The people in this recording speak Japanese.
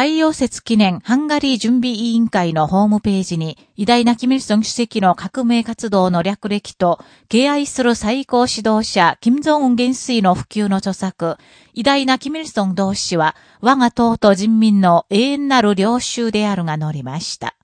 太陽節記念ハンガリー準備委員会のホームページに、偉大なキミルソン主席の革命活動の略歴と、敬愛する最高指導者、金正恩元帥の普及の著作、偉大なキミルソン同士は、我が党と人民の永遠なる領袖であるが載りました。